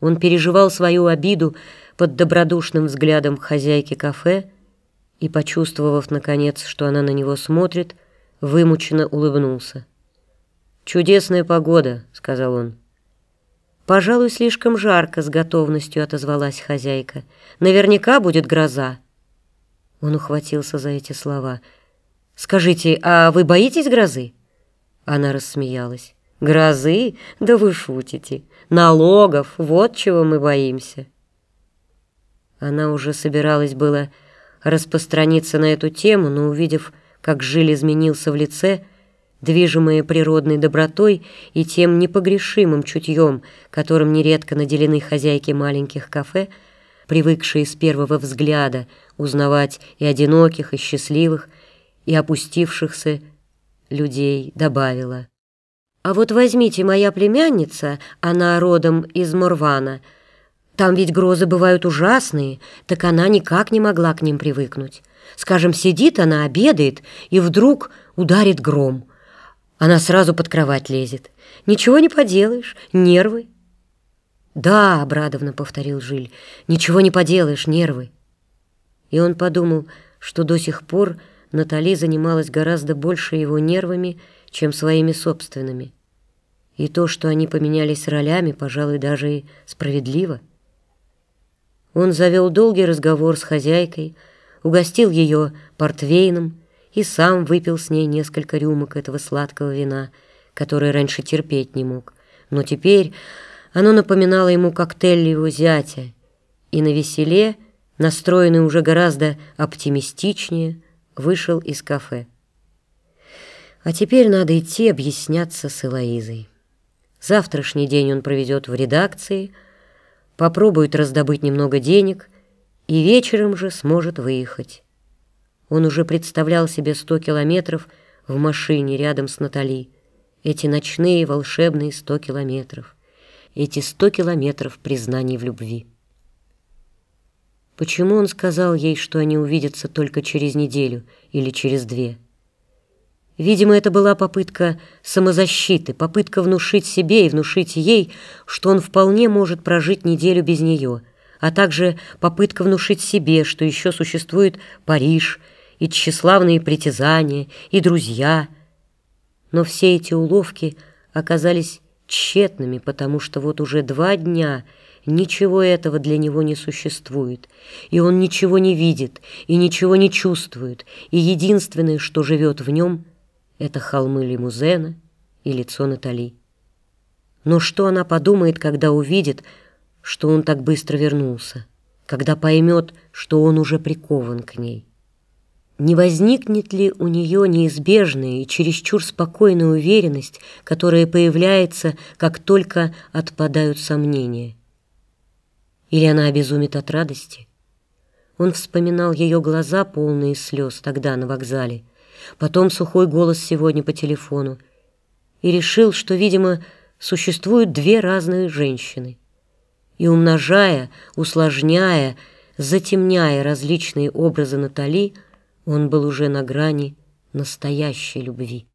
Он переживал свою обиду под добродушным взглядом хозяйки кафе и, почувствовав, наконец, что она на него смотрит, вымученно улыбнулся. «Чудесная погода», — сказал он. «Пожалуй, слишком жарко», — с готовностью отозвалась хозяйка. «Наверняка будет гроза». Он ухватился за эти слова. «Скажите, а вы боитесь грозы?» Она рассмеялась. «Грозы? Да вы шутите. Налогов, вот чего мы боимся». Она уже собиралась было распространиться на эту тему, но, увидев, как Жиль изменился в лице, движимые природной добротой и тем непогрешимым чутьем, которым нередко наделены хозяйки маленьких кафе, привыкшие с первого взгляда узнавать и одиноких, и счастливых, и опустившихся людей, добавила. «А вот возьмите моя племянница, она родом из Морвана. Там ведь грозы бывают ужасные, так она никак не могла к ним привыкнуть. Скажем, сидит она, обедает, и вдруг ударит гром. Она сразу под кровать лезет. Ничего не поделаешь, нервы». «Да», — обрадованно повторил Жиль, — «ничего не поделаешь, нервы». И он подумал, что до сих пор Натали занималась гораздо больше его нервами, чем своими собственными. И то, что они поменялись ролями, пожалуй, даже и справедливо. Он завел долгий разговор с хозяйкой, угостил ее портвейном и сам выпил с ней несколько рюмок этого сладкого вина, которое раньше терпеть не мог. Но теперь оно напоминало ему коктейль его зятя, и на веселе, настроенный уже гораздо оптимистичнее, вышел из кафе. А теперь надо идти объясняться с Элоизой. Завтрашний день он проведет в редакции, попробует раздобыть немного денег и вечером же сможет выехать. Он уже представлял себе сто километров в машине рядом с Натали. Эти ночные волшебные сто километров. Эти сто километров признаний в любви. Почему он сказал ей, что они увидятся только через неделю или через две? Видимо, это была попытка самозащиты, попытка внушить себе и внушить ей, что он вполне может прожить неделю без нее, а также попытка внушить себе, что еще существует Париж и тщеславные притязания, и друзья. Но все эти уловки оказались тщетными, потому что вот уже два дня – Ничего этого для него не существует, и он ничего не видит, и ничего не чувствует, и единственное, что живет в нем, это холмы лимузена и лицо Натали. Но что она подумает, когда увидит, что он так быстро вернулся, когда поймет, что он уже прикован к ней? Не возникнет ли у нее неизбежная и чересчур спокойная уверенность, которая появляется, как только отпадают сомнения? Или она обезумит от радости? Он вспоминал ее глаза, полные слез, тогда на вокзале, потом сухой голос сегодня по телефону, и решил, что, видимо, существуют две разные женщины. И умножая, усложняя, затемняя различные образы Натали, он был уже на грани настоящей любви.